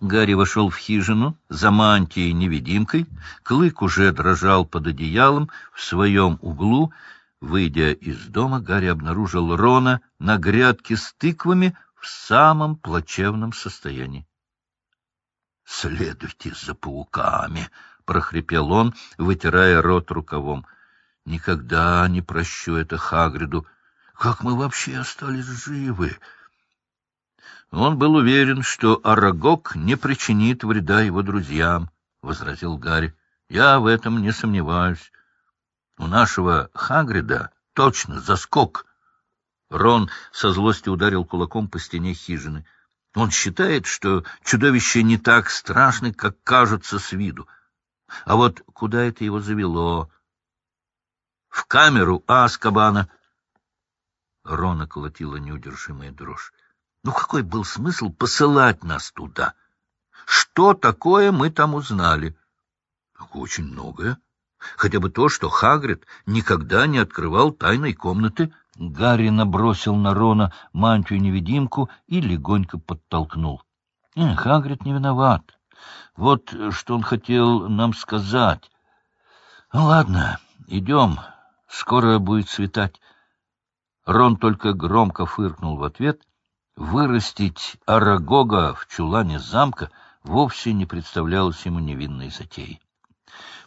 Гарри вошел в хижину за мантией-невидимкой. Клык уже дрожал под одеялом в своем углу. Выйдя из дома, Гарри обнаружил Рона на грядке с тыквами в самом плачевном состоянии. — Следуйте за пауками! — прохрипел он, вытирая рот рукавом. — Никогда не прощу это Хагриду. Как мы вообще остались живы? — он был уверен, что Арагог не причинит вреда его друзьям, — возразил Гарри. — Я в этом не сомневаюсь. У нашего Хагрида точно заскок. Рон со злости ударил кулаком по стене хижины. Он считает, что чудовище не так страшно, как кажется с виду. А вот куда это его завело? В камеру Аскабана. Рона колотила неудержимая дрожь. Ну какой был смысл посылать нас туда? Что такое мы там узнали? Очень многое. Хотя бы то, что Хагрид никогда не открывал тайной комнаты. Гарри набросил на Рона мантию-невидимку и легонько подтолкнул. Э, Хагрид не виноват. Вот что он хотел нам сказать. Ну, ладно, идем. Скоро будет светать. Рон только громко фыркнул в ответ Вырастить Арагога в чулане замка вовсе не представлялось ему невинной затеей.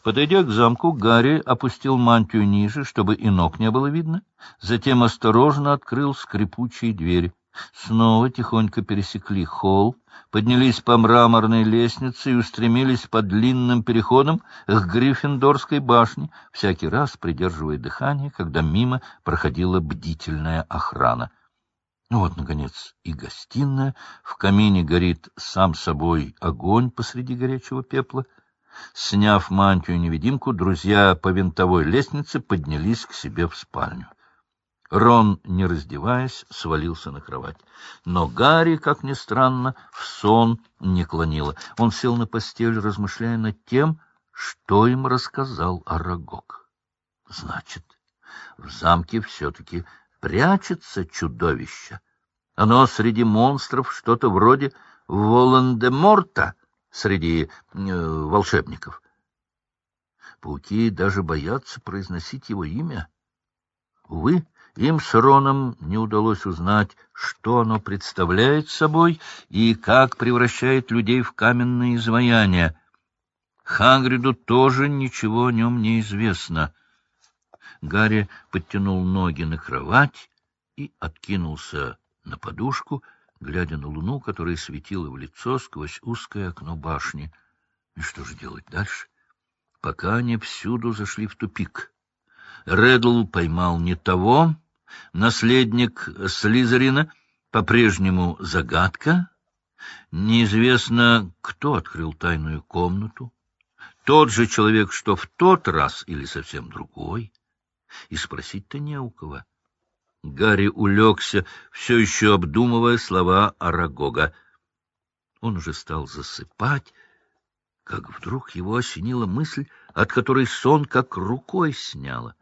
Подойдя к замку, Гарри опустил мантию ниже, чтобы и ног не было видно, затем осторожно открыл скрипучие двери. Снова тихонько пересекли холл, поднялись по мраморной лестнице и устремились по длинным переходам к Гриффиндорской башне, всякий раз придерживая дыхание, когда мимо проходила бдительная охрана. Ну вот, наконец, и гостиная. В камине горит сам собой огонь посреди горячего пепла. Сняв мантию-невидимку, друзья по винтовой лестнице поднялись к себе в спальню. Рон, не раздеваясь, свалился на кровать. Но Гарри, как ни странно, в сон не клонило. Он сел на постель, размышляя над тем, что им рассказал Арагог. Значит, в замке все-таки прячется чудовище. Оно среди монстров что-то вроде Волан-де-Морта среди э, волшебников. Пауки даже боятся произносить его имя. Увы, им с Роном не удалось узнать, что оно представляет собой и как превращает людей в каменные изваяния. Хагриду тоже ничего о нем не известно. Гарри подтянул ноги на кровать и откинулся на подушку, глядя на луну, которая светила в лицо сквозь узкое окно башни. И что же делать дальше? Пока они всюду зашли в тупик. Реддл поймал не того, наследник Слизерина по-прежнему загадка. Неизвестно, кто открыл тайную комнату. Тот же человек, что в тот раз, или совсем другой и спросить-то не у кого. Гарри улегся, все еще обдумывая слова Арагога. Он уже стал засыпать, как вдруг его осенила мысль, от которой сон как рукой сняла.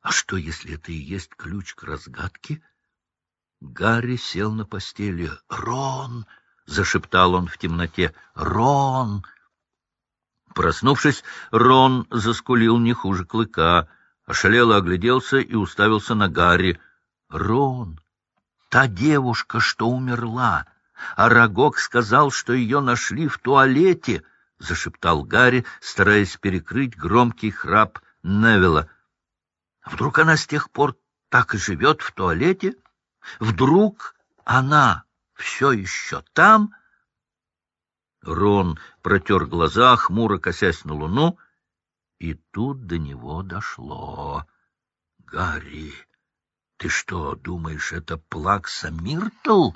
А что, если это и есть ключ к разгадке? Гарри сел на постели. «Рон!» — зашептал он в темноте. «Рон!» Проснувшись, Рон заскулил не хуже клыка — ошалело огляделся и уставился на Гарри. — Рон, та девушка, что умерла. А Рогок сказал, что ее нашли в туалете, — зашептал Гарри, стараясь перекрыть громкий храп Невилла. — Вдруг она с тех пор так и живет в туалете? Вдруг она все еще там? Рон протер глаза, хмуро косясь на луну, и тут до него дошло. — Гарри, ты что, думаешь, это Плакса Миртл?